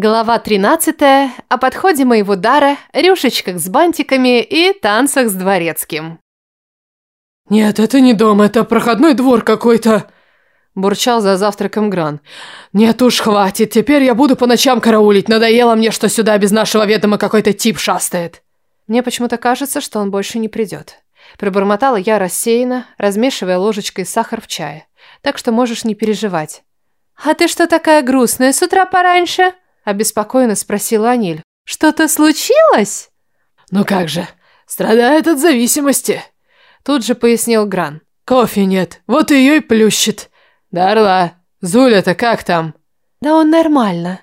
Глава 13. О подходе моего дара, рюшечках с бантиками и танцах с дворецким. «Нет, это не дом, это проходной двор какой-то», – бурчал за завтраком Гран. «Нет уж, хватит, теперь я буду по ночам караулить. Надоело мне, что сюда без нашего ведома какой-то тип шастает». Мне почему-то кажется, что он больше не придет. Пробормотала я рассеянно, размешивая ложечкой сахар в чае. Так что можешь не переживать. «А ты что такая грустная с утра пораньше?» – обеспокоенно спросила Аниль. «Что-то случилось?» «Ну как же, страдает от зависимости», Тут же пояснил Гран. «Кофе нет, вот ее и плющит. Дарла, Зуля-то как там?» «Да он нормально».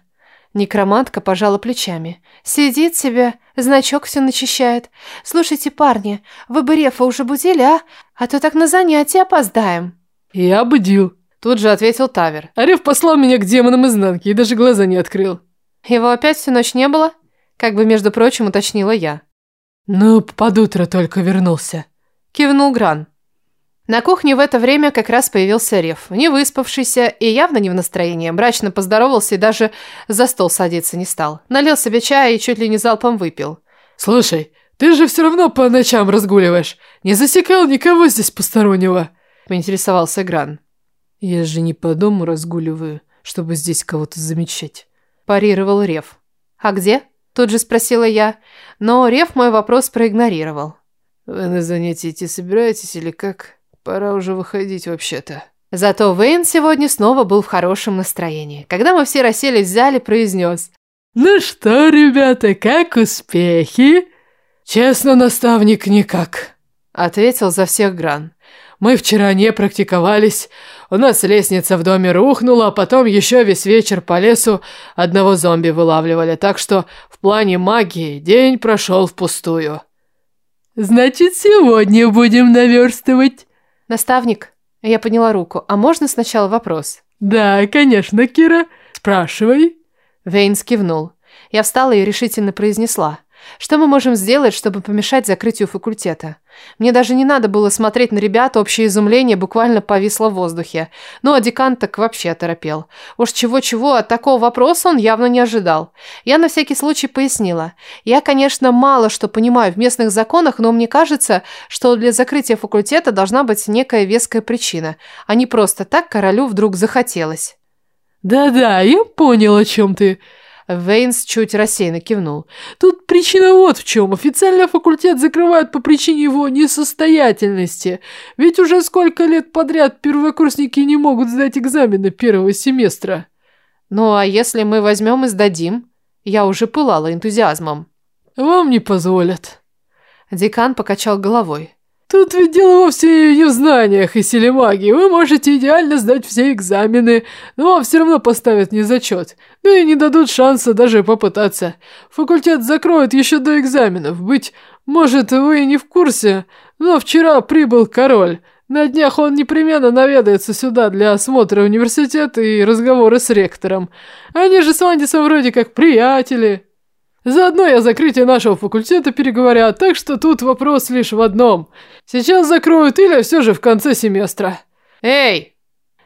Некромантка пожала плечами. «Сидит себе, значок все начищает. Слушайте, парни, вы бы Рефа уже будили, а? А то так на занятия опоздаем». «Я будил», – тут же ответил Тавер. А Реф послал меня к демонам изнанки и даже глаза не открыл. «Его опять всю ночь не было?» Как бы, между прочим, уточнила я. «Ну, под утро только вернулся», кивнул Гран. На кухне в это время как раз появился Рев, не выспавшийся и явно не в настроении. Мрачно поздоровался и даже за стол садиться не стал. Налил себе чая и чуть ли не залпом выпил. «Слушай, ты же все равно по ночам разгуливаешь. Не засекал никого здесь постороннего?» – поинтересовался Гран. «Я же не по дому разгуливаю, чтобы здесь кого-то замечать», – парировал Рев. «А где?» – тут же спросила я, но Рев мой вопрос проигнорировал. «Вы на занятия идти собираетесь или как? Пора уже выходить вообще-то». Зато Вейн сегодня снова был в хорошем настроении. Когда мы все расселись в зале, произнес. «Ну что, ребята, как успехи?» «Честно, наставник, никак», — ответил за всех Гран. «Мы вчера не практиковались. У нас лестница в доме рухнула, а потом еще весь вечер по лесу одного зомби вылавливали, так что в плане магии день прошел впустую». «Значит, сегодня будем наверстывать». «Наставник?» Я поняла руку. «А можно сначала вопрос?» «Да, конечно, Кира. Спрашивай». Вейн кивнул. Я встала и решительно произнесла. Что мы можем сделать, чтобы помешать закрытию факультета? Мне даже не надо было смотреть на ребят, общее изумление буквально повисло в воздухе. Ну, а декан так вообще торопел. Уж чего-чего, от такого вопроса он явно не ожидал. Я на всякий случай пояснила. Я, конечно, мало что понимаю в местных законах, но мне кажется, что для закрытия факультета должна быть некая веская причина, а не просто так королю вдруг захотелось. «Да-да, я понял, о чем ты», Вейнс чуть рассеянно кивнул. «Тут причина вот в чем. Официально факультет закрывают по причине его несостоятельности. Ведь уже сколько лет подряд первокурсники не могут сдать экзамены первого семестра». «Ну а если мы возьмем и сдадим?» Я уже пылала энтузиазмом. «Вам не позволят». Декан покачал головой. Тут ведь дело вовсе не в знаниях и силе магии. Вы можете идеально сдать все экзамены, но вам все равно поставят незачет. Да и не дадут шанса даже попытаться. Факультет закроют еще до экзаменов. Быть может, вы не в курсе, но вчера прибыл король. На днях он непременно наведается сюда для осмотра университета и разговора с ректором. Они же с Вандисом вроде как приятели. Заодно и о закрытии нашего факультета переговорят, так что тут вопрос лишь в одном. Сейчас закроют или все же в конце семестра. Эй!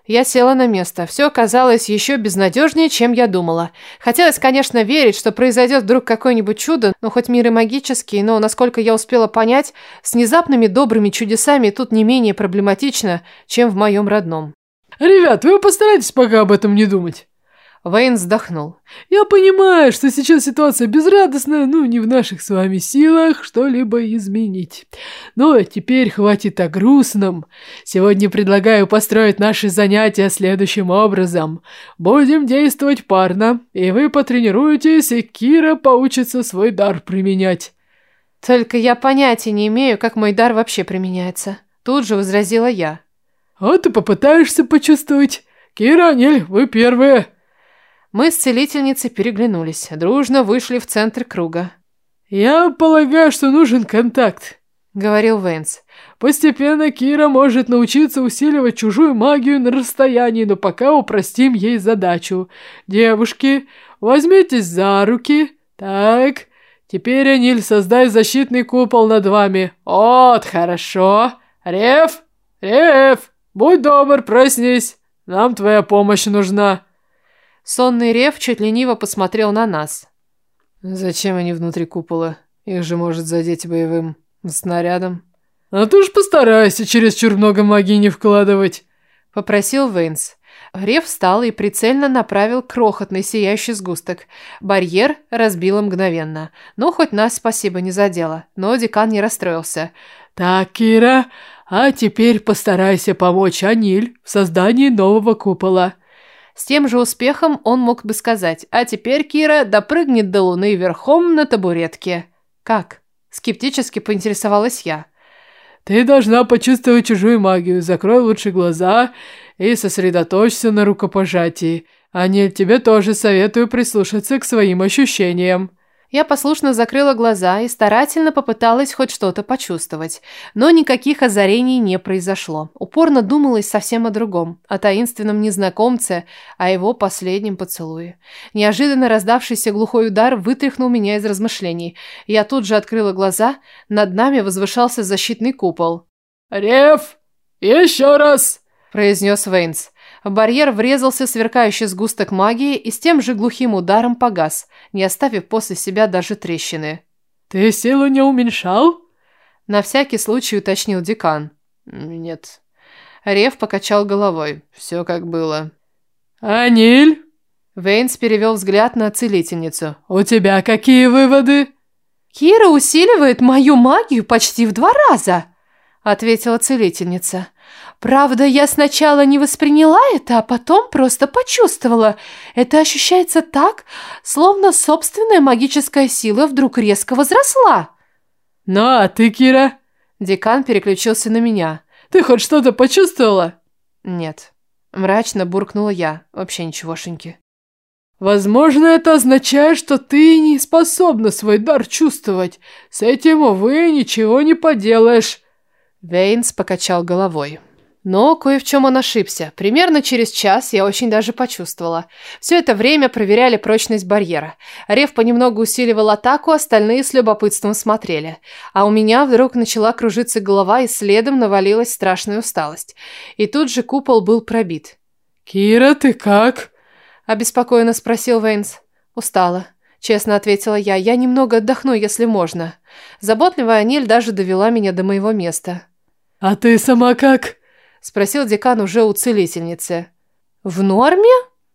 Я села на место. Все казалось еще безнадежнее, чем я думала. Хотелось, конечно, верить, что произойдет вдруг какое-нибудь чудо, но хоть мир и магический, но, насколько я успела понять, с внезапными добрыми чудесами тут не менее проблематично, чем в моем родном. «Ребят, вы постарайтесь пока об этом не думать». Вейн вздохнул. «Я понимаю, что сейчас ситуация безрадостная, ну, не в наших с вами силах что-либо изменить. Но теперь хватит о грустном. Сегодня предлагаю построить наши занятия следующим образом. Будем действовать парно, и вы потренируетесь, и Кира поучится свой дар применять». «Только я понятия не имею, как мой дар вообще применяется», – тут же возразила я. «А ты попытаешься почувствовать. Кира, Анель, вы первые». Мы с целительницей переглянулись, дружно вышли в центр круга. «Я полагаю, что нужен контакт», — говорил Вэнс. «Постепенно Кира может научиться усиливать чужую магию на расстоянии, но пока упростим ей задачу. Девушки, возьмитесь за руки. Так, теперь, Аниль, создай защитный купол над вами. Вот, хорошо. Рев, Рев, будь добр, проснись. Нам твоя помощь нужна». Сонный рев чуть лениво посмотрел на нас. Зачем они внутри купола? Их же может задеть боевым снарядом. А ты уж постарайся чересчур много магии не вкладывать. Попросил Вейнс. Рев встал и прицельно направил крохотный сияющий сгусток. Барьер разбило мгновенно. Ну, хоть нас спасибо не задело. Но декан не расстроился. «Так, Кира, а теперь постарайся помочь Аниль в создании нового купола». С тем же успехом он мог бы сказать, а теперь Кира допрыгнет до луны верхом на табуретке. «Как?» – скептически поинтересовалась я. «Ты должна почувствовать чужую магию. Закрой лучше глаза и сосредоточься на рукопожатии. Анель, тебе тоже советую прислушаться к своим ощущениям». Я послушно закрыла глаза и старательно попыталась хоть что-то почувствовать. Но никаких озарений не произошло. Упорно думалось совсем о другом. О таинственном незнакомце, о его последнем поцелуе. Неожиданно раздавшийся глухой удар вытряхнул меня из размышлений. Я тут же открыла глаза. Над нами возвышался защитный купол. «Рев! Еще раз!» – произнес Вейнс. В барьер врезался сверкающий сгусток магии и с тем же глухим ударом погас, не оставив после себя даже трещины. «Ты силу не уменьшал?» На всякий случай уточнил декан. «Нет». Рев покачал головой. Все как было. «Аниль?» Вейнс перевел взгляд на целительницу. «У тебя какие выводы?» «Кира усиливает мою магию почти в два раза», — ответила целительница. Правда, я сначала не восприняла это, а потом просто почувствовала. Это ощущается так, словно собственная магическая сила вдруг резко возросла. «Ну а ты, Кира?» Декан переключился на меня. «Ты хоть что-то почувствовала?» «Нет». Мрачно буркнула я. Вообще ничегошеньки. «Возможно, это означает, что ты не способна свой дар чувствовать. С этим, увы, ничего не поделаешь». Вейнс покачал головой. Но кое в чем он ошибся. Примерно через час я очень даже почувствовала. Все это время проверяли прочность барьера. Рев понемногу усиливал атаку, остальные с любопытством смотрели. А у меня вдруг начала кружиться голова, и следом навалилась страшная усталость. И тут же купол был пробит. «Кира, ты как?» – обеспокоенно спросил Вейнс. «Устала». Честно ответила я, я немного отдохну, если можно. Заботливая Аниль даже довела меня до моего места. «А ты сама как?» – спросил декан уже у целительницы. «В норме?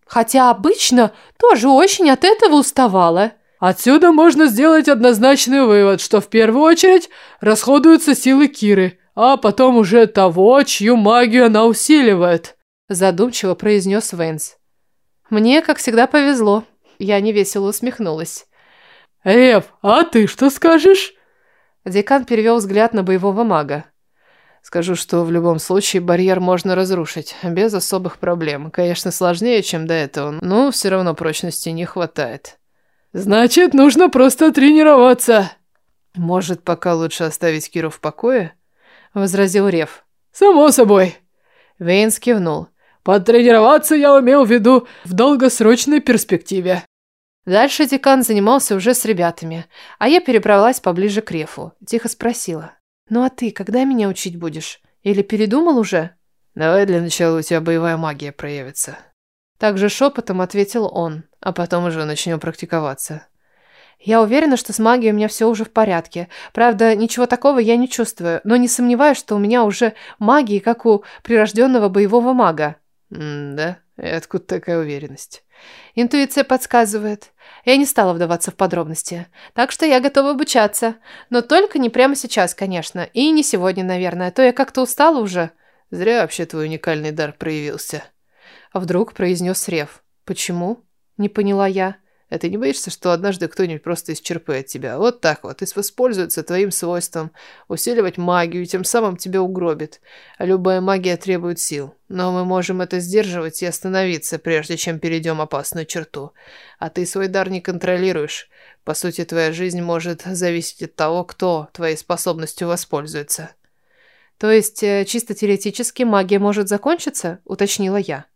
Хотя обычно тоже очень от этого уставала». Отсюда можно сделать однозначный вывод, что в первую очередь расходуются силы Киры, а потом уже того, чью магию она усиливает», – задумчиво произнес Вейнс. «Мне, как всегда, повезло». Я невесело усмехнулась. «Рев, а ты что скажешь?» Декан перевел взгляд на боевого мага. Скажу, что в любом случае барьер можно разрушить, без особых проблем. Конечно, сложнее, чем до этого, но все равно прочности не хватает. Значит, нужно просто тренироваться. Может, пока лучше оставить Киру в покое? Возразил Рев. Само собой. Вейнс кивнул. Потренироваться я имел в виду в долгосрочной перспективе. Дальше декан занимался уже с ребятами, а я перебралась поближе к Рефу. Тихо спросила. «Ну а ты когда меня учить будешь? Или передумал уже?» «Давай для начала у тебя боевая магия проявится». Также шепотом ответил он. «А потом уже начнем практиковаться». Я уверена, что с магией у меня все уже в порядке. Правда, ничего такого я не чувствую, но не сомневаюсь, что у меня уже магии, как у прирожденного боевого мага. М да? И откуда такая уверенность? Интуиция подсказывает. Я не стала вдаваться в подробности. Так что я готова обучаться. Но только не прямо сейчас, конечно. И не сегодня, наверное. А то я как-то устала уже. Зря вообще твой уникальный дар проявился. А вдруг произнес Рев. Почему? Не поняла я. А ты не боишься, что однажды кто-нибудь просто исчерпает тебя? Вот так вот. И воспользуется твоим свойством усиливать магию, и тем самым тебя угробит. А любая магия требует сил. Но мы можем это сдерживать и остановиться, прежде чем перейдем опасную черту. А ты свой дар не контролируешь. По сути, твоя жизнь может зависеть от того, кто твоей способностью воспользуется. То есть, э, чисто теоретически магия может закончиться? Уточнила я.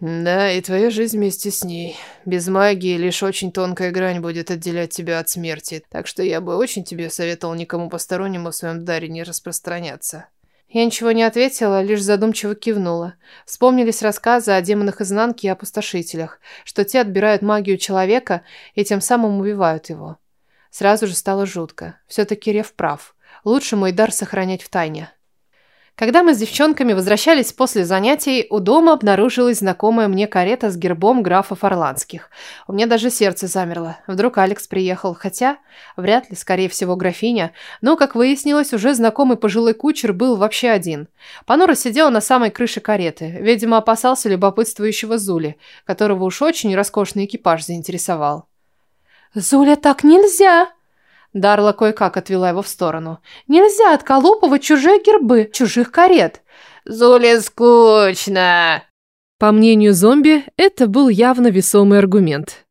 Да, и твоя жизнь вместе с ней. Без магии лишь очень тонкая грань будет отделять тебя от смерти. Так что я бы очень тебе советовал никому постороннему в своем даре не распространяться. Я ничего не ответила, лишь задумчиво кивнула. Вспомнились рассказы о демонах изнанки и опустошителях, что те отбирают магию человека и тем самым убивают его. Сразу же стало жутко. Все-таки Рев прав. Лучше мой дар сохранять в тайне. Когда мы с девчонками возвращались после занятий, у дома обнаружилась знакомая мне карета с гербом графов Орландских. У меня даже сердце замерло. Вдруг Алекс приехал, хотя вряд ли, скорее всего, графиня. Но, как выяснилось, уже знакомый пожилой кучер был вообще один. Понуро сидел на самой крыше кареты. Видимо, опасался любопытствующего Зули, которого уж очень роскошный экипаж заинтересовал. «Зуля, так нельзя!» Дарла кое-как отвела его в сторону. «Нельзя отколупывать чужие гербы, чужих карет!» «Зуле скучно!» По мнению зомби, это был явно весомый аргумент.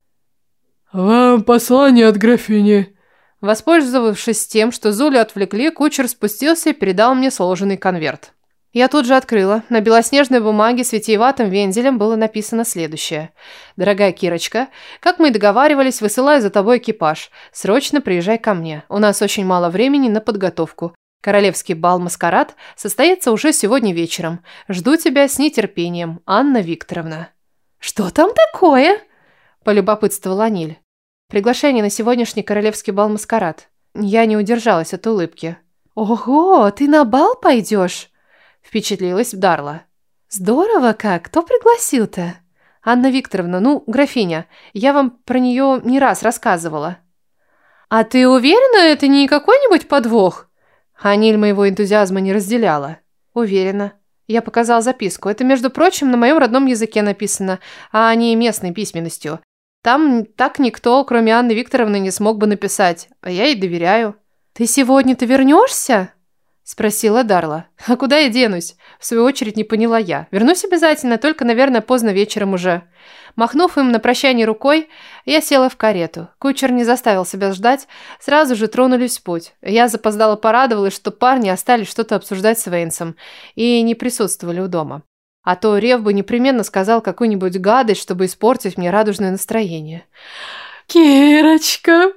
«Вам послание от графини». Воспользовавшись тем, что Зулю отвлекли, кучер спустился и передал мне сложенный конверт. Я тут же открыла. На белоснежной бумаге с витиеватым вензелем было написано следующее. «Дорогая Кирочка, как мы и договаривались, высылаю за тобой экипаж. Срочно приезжай ко мне. У нас очень мало времени на подготовку. Королевский бал-маскарад состоится уже сегодня вечером. Жду тебя с нетерпением, Анна Викторовна». «Что там такое?» – полюбопытствовала Аниль. «Приглашение на сегодняшний королевский бал-маскарад». Я не удержалась от улыбки. «Ого, ты на бал пойдешь?» Впечатлилась Дарла. Здорово как. Кто пригласил-то? Анна Викторовна, ну, графиня. Я вам про нее не раз рассказывала. А ты уверена, это не какой-нибудь подвох? Аниль моего энтузиазма не разделяла. Уверена. Я показал записку. Это, между прочим, на моем родном языке написано, а не местной письменностью. Там так никто, кроме Анны Викторовны, не смог бы написать. А я ей доверяю. Ты сегодня-то вернешься? Спросила Дарла. «А куда я денусь?» В свою очередь не поняла я. «Вернусь обязательно, только, наверное, поздно вечером уже». Махнув им на прощание рукой, я села в карету. Кучер не заставил себя ждать, сразу же тронулись в путь. Я запоздала порадовалась, что парни остались что-то обсуждать с Вейнсом и не присутствовали у дома. А то Рев бы непременно сказал какую-нибудь гадость, чтобы испортить мне радужное настроение. «Кирочка!»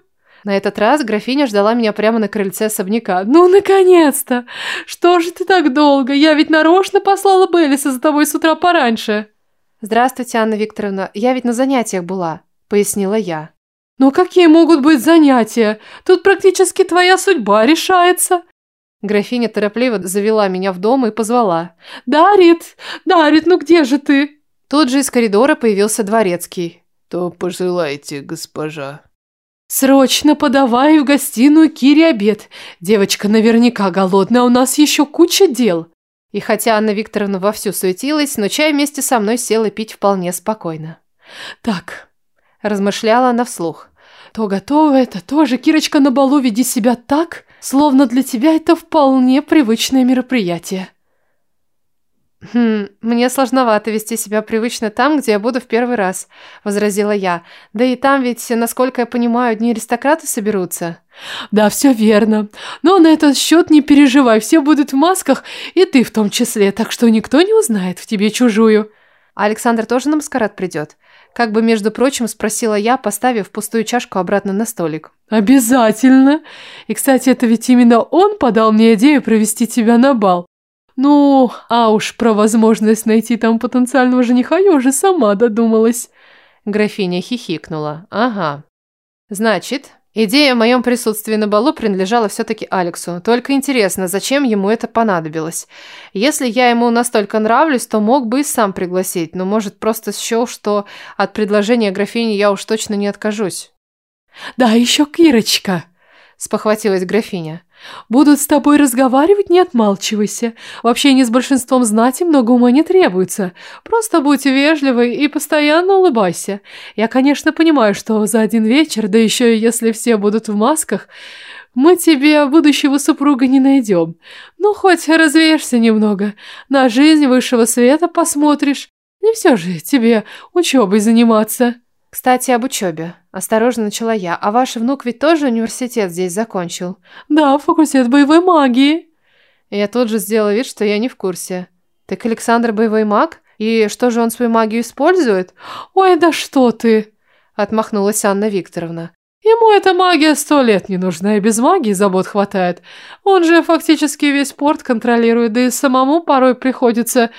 На этот раз графиня ждала меня прямо на крыльце особняка. «Ну, наконец-то! Что же ты так долго? Я ведь нарочно послала Беллиса за тобой с утра пораньше!» «Здравствуйте, Анна Викторовна. Я ведь на занятиях была», — пояснила я. «Но какие могут быть занятия? Тут практически твоя судьба решается!» Графиня торопливо завела меня в дом и позвала. «Дарит! Дарит, ну где же ты?» Тут же из коридора появился дворецкий. «То пожелайте, госпожа». «Срочно подавай в гостиную Кире обед. Девочка наверняка голодная, а у нас еще куча дел». И хотя Анна Викторовна вовсю суетилась, но чай вместе со мной села пить вполне спокойно. «Так», – размышляла она вслух, – «то готово это, тоже, Кирочка, на балу веди себя так, словно для тебя это вполне привычное мероприятие». «Хм, мне сложновато вести себя привычно там, где я буду в первый раз», – возразила я. «Да и там ведь, насколько я понимаю, одни аристократы соберутся». «Да, все верно. Но на этот счет не переживай, все будут в масках, и ты в том числе, так что никто не узнает в тебе чужую». «А Александр тоже на маскарад придет?» Как бы, между прочим, спросила я, поставив пустую чашку обратно на столик. «Обязательно. И, кстати, это ведь именно он подал мне идею провести тебя на бал. Ну, а уж про возможность найти там потенциального жениха я уже сама додумалась. Графиня хихикнула. Ага. Значит, идея о моем присутствии на балу принадлежала все-таки Алексу. Только интересно, зачем ему это понадобилось? Если я ему настолько нравлюсь, то мог бы и сам пригласить, но может просто счел, что от предложения графини я уж точно не откажусь. Да, еще Кирочка, спохватилась графиня. Будут с тобой разговаривать, не отмалчивайся. В общении с большинством знати много ума не требуется. Просто будь вежливой и постоянно улыбайся. Я, конечно, понимаю, что за один вечер, да еще и если все будут в масках, мы тебе будущего супруга не найдем. Ну, хоть развеешься немного, на жизнь высшего света посмотришь. Не все же тебе учебой заниматься. Кстати, об учебе. Осторожно начала я. А ваш внук ведь тоже университет здесь закончил? Да, факультет боевой магии. Я тут же сделала вид, что я не в курсе. Так Александр боевой маг? И что же он свою магию использует? Ой, да что ты! Отмахнулась Анна Викторовна. Ему эта магия сто лет не нужна, и без магии забот хватает. Он же фактически весь порт контролирует, да и самому порой приходится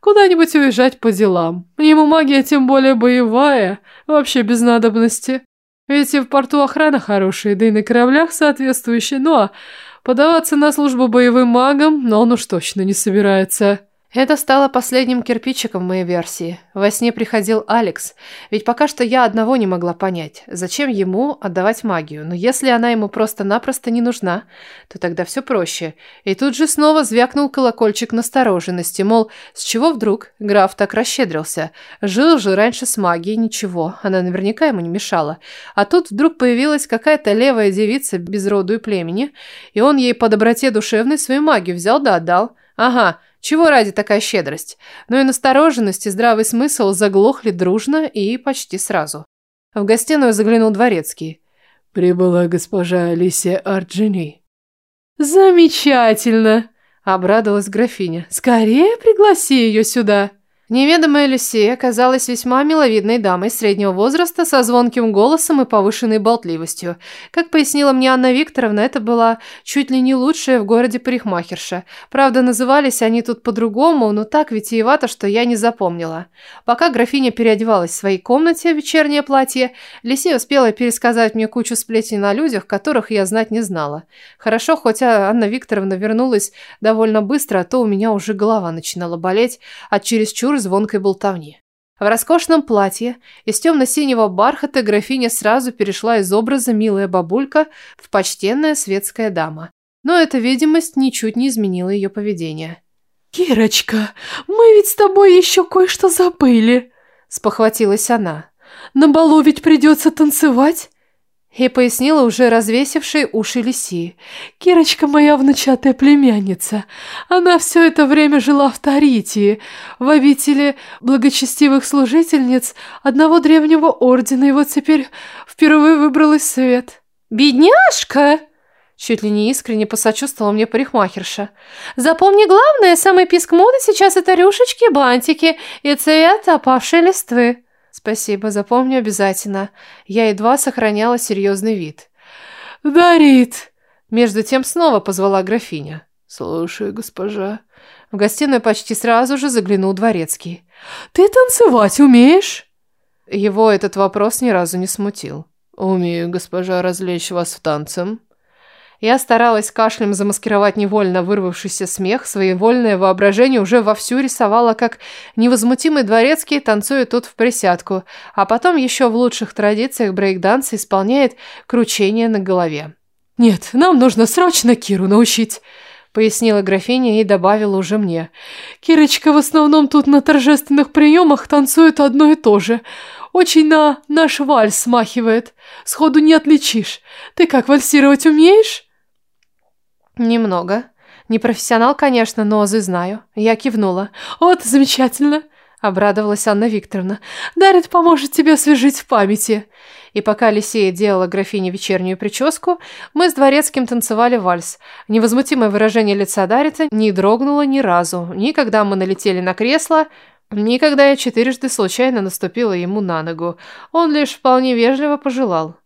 куда-нибудь уезжать по делам. Ему магия тем более боевая, вообще без надобности. Ведь и в порту охрана хорошая, да и на кораблях соответствующая, ну а подаваться на службу боевым магом, но он уж точно не собирается. Это стало последним кирпичиком моей версии. Во сне приходил Алекс, ведь пока что я одного не могла понять, зачем ему отдавать магию, но если она ему просто-напросто не нужна, то тогда все проще. И тут же снова звякнул колокольчик настороженности, мол, с чего вдруг граф так расщедрился? Жил же раньше с магией, ничего, она наверняка ему не мешала. А тут вдруг появилась какая-то левая девица без роду и племени, и он ей по доброте душевной свою магию взял да отдал. Ага, чего ради такая щедрость? Но и настороженность, и здравый смысл заглохли дружно и почти сразу. В гостиную заглянул дворецкий. «Прибыла госпожа Алисия Арджини». «Замечательно!» – обрадовалась графиня. «Скорее пригласи ее сюда!» Неведомая Люсия оказалась весьма миловидной дамой среднего возраста со звонким голосом и повышенной болтливостью. Как пояснила мне Анна Викторовна, это была чуть ли не лучшая в городе парикмахерша. Правда, назывались они тут по-другому, но так витиевато, что я не запомнила. Пока графиня переодевалась в своей комнате в вечернее платье, Люсия успела пересказать мне кучу сплетен о людях, которых я знать не знала. Хорошо, хотя Анна Викторовна вернулась довольно быстро, а то у меня уже голова начинала болеть от чересчур звонкой болтовни. В роскошном платье из темно-синего бархата графиня сразу перешла из образа милая бабулька в почтенная светская дама. Но эта видимость ничуть не изменила ее поведение. «Кирочка, мы ведь с тобой еще кое-что забыли», – спохватилась она. «На балу ведь придется танцевать. И пояснила уже развесившей уши Лиси. «Кирочка моя внучатая племянница. Она все это время жила в Таритии, в обители благочестивых служительниц одного древнего ордена, и вот теперь впервые выбралась в свет». «Бедняжка!» Чуть ли не искренне посочувствовала мне парикмахерша. «Запомни главное, самый писк моды сейчас это рюшечки, бантики и цвет опавшей листвы». Спасибо, запомню обязательно. Я едва сохраняла серьезный вид. Дарит! Между тем снова позвала графиня. Слушаю, госпожа. В гостиную почти сразу же заглянул дворецкий. Ты танцевать умеешь? Его этот вопрос ни разу не смутил. Умею, госпожа, развлечь вас в танцем. Я старалась кашлем замаскировать невольно вырвавшийся смех, своевольное воображение уже вовсю рисовало, как невозмутимый дворецкий танцует тут в присядку, а потом еще в лучших традициях брейкданса исполняет кручение на голове. «Нет, нам нужно срочно Киру научить», — пояснила графиня и добавила уже мне. «Кирочка в основном тут на торжественных приемах танцует одно и то же. Очень на наш вальс смахивает. Сходу не отличишь. Ты как, вальсировать умеешь?» «Немного. Не профессионал, конечно, но азы знаю». Я кивнула. «Вот, замечательно!» – обрадовалась Анна Викторовна. «Дарит поможет тебе освежить в памяти». И пока Лисея делала графине вечернюю прическу, мы с дворецким танцевали вальс. Невозмутимое выражение лица Дарита не дрогнуло ни разу. Ни когда мы налетели на кресло, ни когда я четырежды случайно наступила ему на ногу. Он лишь вполне вежливо пожелал.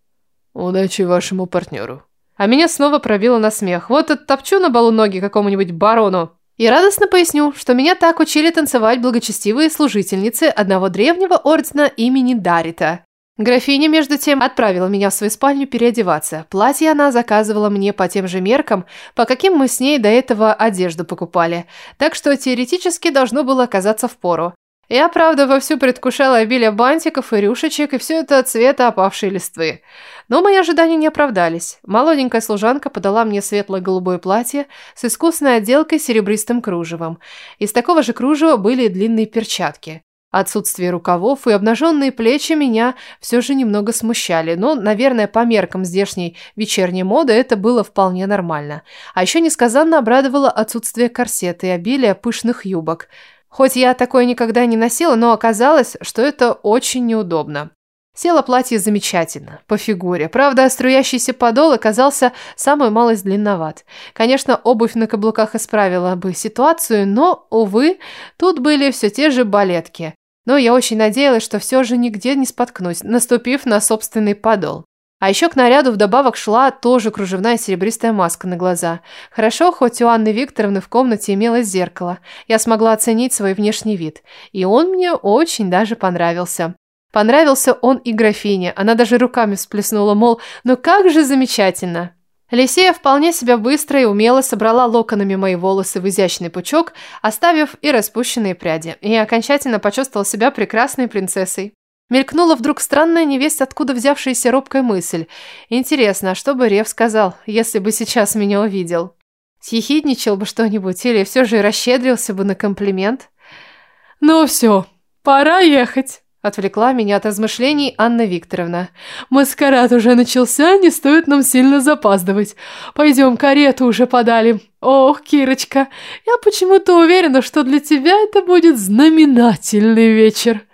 «Удачи вашему партнеру». А меня снова пробило на смех. Вот оттопчу на балу ноги какому-нибудь барону. И радостно поясню, что меня так учили танцевать благочестивые служительницы одного древнего ордена имени Дарита. Графиня, между тем, отправила меня в свою спальню переодеваться. Платье она заказывала мне по тем же меркам, по каким мы с ней до этого одежду покупали. Так что теоретически должно было оказаться в пору. Я, правда, вовсю предвкушала обилие бантиков и рюшечек, и все это цвета опавшей листвы. Но мои ожидания не оправдались. Молоденькая служанка подала мне светло-голубое платье с искусной отделкой серебристым кружевом. Из такого же кружева были длинные перчатки. Отсутствие рукавов и обнаженные плечи меня все же немного смущали, но, наверное, по меркам здешней вечерней моды это было вполне нормально. А еще несказанно обрадовало отсутствие корсета и обилие пышных юбок – Хоть я такое никогда не носила, но оказалось, что это очень неудобно. Село платье замечательно, по фигуре. Правда, струящийся подол оказался самой малость длинноват. Конечно, обувь на каблуках исправила бы ситуацию, но, увы, тут были все те же балетки. Но я очень надеялась, что все же нигде не споткнусь, наступив на собственный подол. А еще к наряду вдобавок шла тоже кружевная серебристая маска на глаза. Хорошо, хоть у Анны Викторовны в комнате имелось зеркало. Я смогла оценить свой внешний вид. И он мне очень даже понравился. Понравился он и графине. Она даже руками всплеснула, мол, ну как же замечательно. Лисея вполне себя быстро и умело собрала локонами мои волосы в изящный пучок, оставив и распущенные пряди. И окончательно почувствовала себя прекрасной принцессой. Мелькнула вдруг странная невесть, откуда взявшаяся робкая мысль. Интересно, а что бы Рев сказал, если бы сейчас меня увидел? Съехидничал бы что-нибудь или все же расщедрился бы на комплимент? Ну все, пора ехать. Отвлекла меня от размышлений Анна Викторовна. «Маскарад уже начался, не стоит нам сильно запаздывать. Пойдем, карету уже подали. Ох, Кирочка, я почему-то уверена, что для тебя это будет знаменательный вечер».